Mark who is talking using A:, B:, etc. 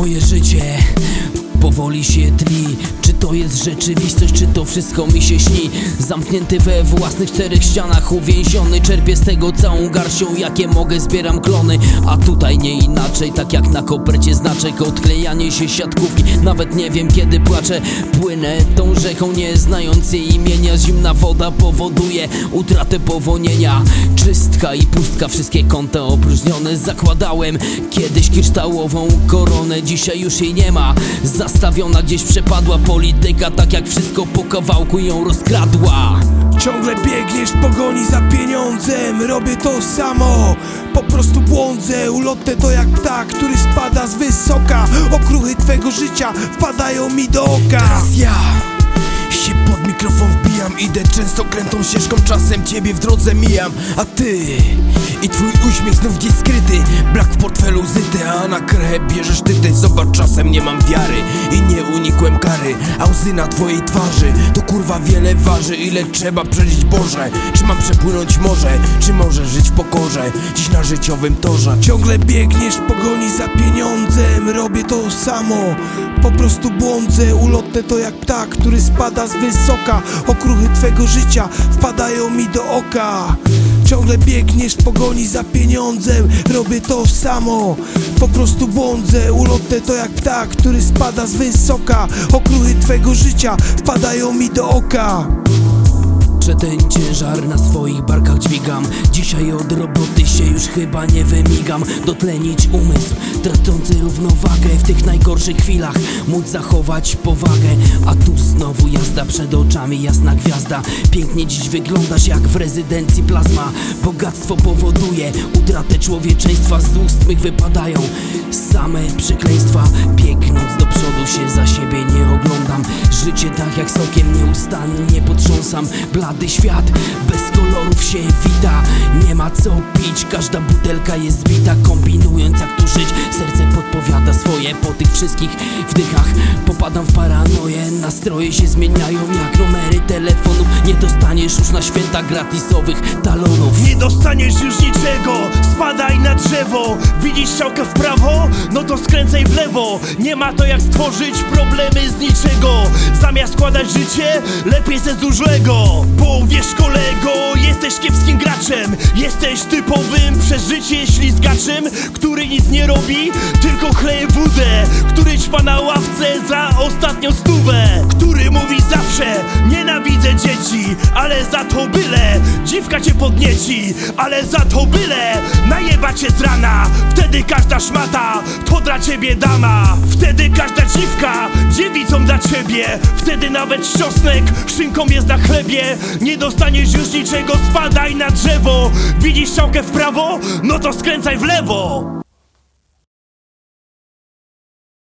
A: Moje życie. Powoli się tli to jest rzeczywistość, czy to wszystko mi się śni? Zamknięty we własnych czterech ścianach Uwięziony, czerpię z tego całą garścią Jakie mogę, zbieram klony. A tutaj nie inaczej, tak jak na kopercie znaczek Odklejanie się siatkówki, nawet nie wiem kiedy płaczę Płynę tą rzeką, nie znając jej imienia. Zimna woda powoduje utratę powonienia. Czystka i pustka, wszystkie kąta opróżnione. Zakładałem kiedyś kryształową koronę Dzisiaj już jej nie ma. Zastawiona gdzieś przepadła polityka Tak jak wszystko po kawałku ją rozkradła.
B: Ciągle biegniesz w pogoni za pieniądzem Robię to samo, po prostu błądzę Ulotne to jak ptak, który spada z wysoka. Okruchy twego życia wpadają mi do oka.
C: Teraz ja mikrofon wbijam Idę często krętą ścieżką, czasem ciebie w drodze mijam. A ty i twój uśmiech znów gdzieś skryty. Brak w portfelu zyty, a na krechę bierzesz ty Zobacz, czasem nie mam wiary i nie unikłem kary. A łzy na twojej twarzy to kurwa wiele waży. Ile trzeba przeżyć Boże? Czy mam przepłynąć morze, czy może żyć w pokorze? Dziś na życiowym torze.
B: Ciągle biegniesz w pogoni za pieniądzem. Robię to samo, po prostu błądzę. Ulotne to jak ptak, który spada z wysoka Okruchy twego życia wpadają mi do oka. Ciągle biegniesz w pogoni za pieniądzem Robię to samo, po prostu błądzę. Ulotne to jak ptak, który spada z wysoka Okruchy twego życia wpadają mi do oka
A: Ten ciężar na swoich barkach dźwigam. Dzisiaj od roboty się już chyba nie wymigam. Dotlenić umysł, tracący równowagę W tych najgorszych chwilach. Móc zachować powagę A tu znowu jazda przed oczami, jasna gwiazda. Pięknie dziś wyglądasz jak w rezydencji plazma. Bogactwo powoduje utratę człowieczeństwa Z ust mych wypadają same przekleństwa. Biegnąc do przodu się za siebie nie oglądam. Życie tak jak sokiem nieustannie potrząsam. Blady świat. Bez kolorów się wita Nie ma co pić, każda butelka jest zbita Kombinując jak tu żyć, serce podpowiada swoje Po tych wszystkich wdychach. Popadam w paranoję Nastroje się zmieniają jak numery telefonów Nie dostaniesz już na święta gratisowych talonów.
D: Nie dostaniesz już niczego, spadaj na drzewo. Widzisz strzałkę w prawo? No to skręcaj w lewo. Nie ma to jak stworzyć problemy z niczego. Zamiast składać życie, lepiej ze zużłego Bo wiesz kolego, jesteś kiepskim graczem. Jesteś typowym przez życie ślizgaczem Który nic nie robi, tylko chleje wódę. Który ćpa na ławce za ostatnią stówę. Który mówi zawsze, nienawidzę dzieci Ale za to byle, dziwka cię podnieci Ale za to byle, najeba cię z rana Wtedy każda szmata, to dla ciebie dama. Wtedy każda dziwka, dziewicą dla ciebie. Wtedy nawet ściosnek, szynką jest na chlebie. Nie dostaniesz już niczego, spadaj na drzewo. Widzisz strzałkę w prawo? No to skręcaj w lewo